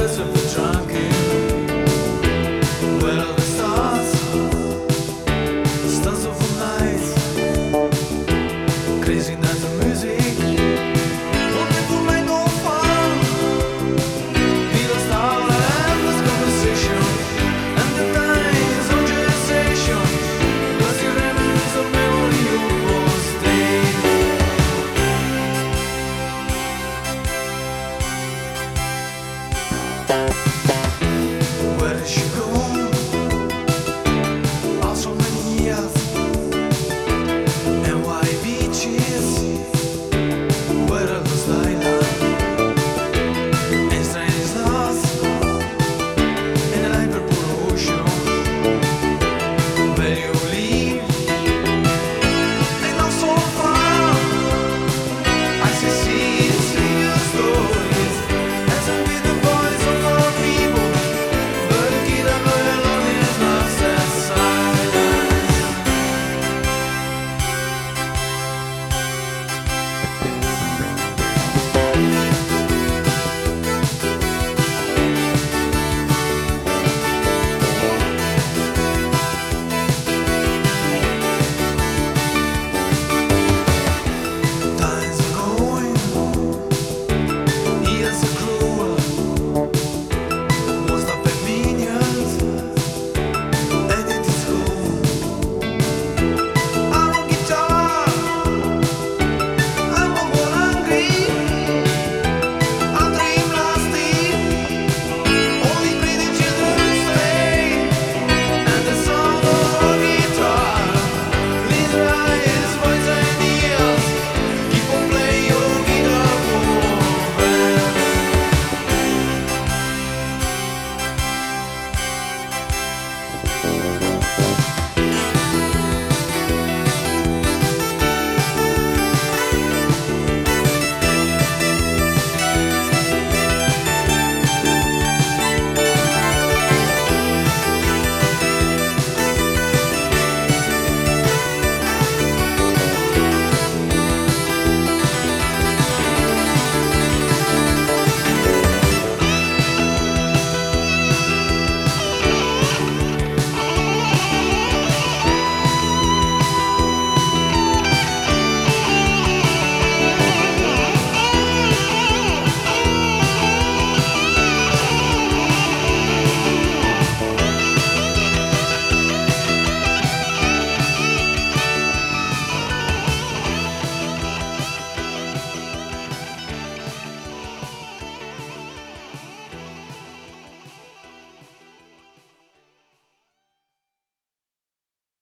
service of the drunken. Bye.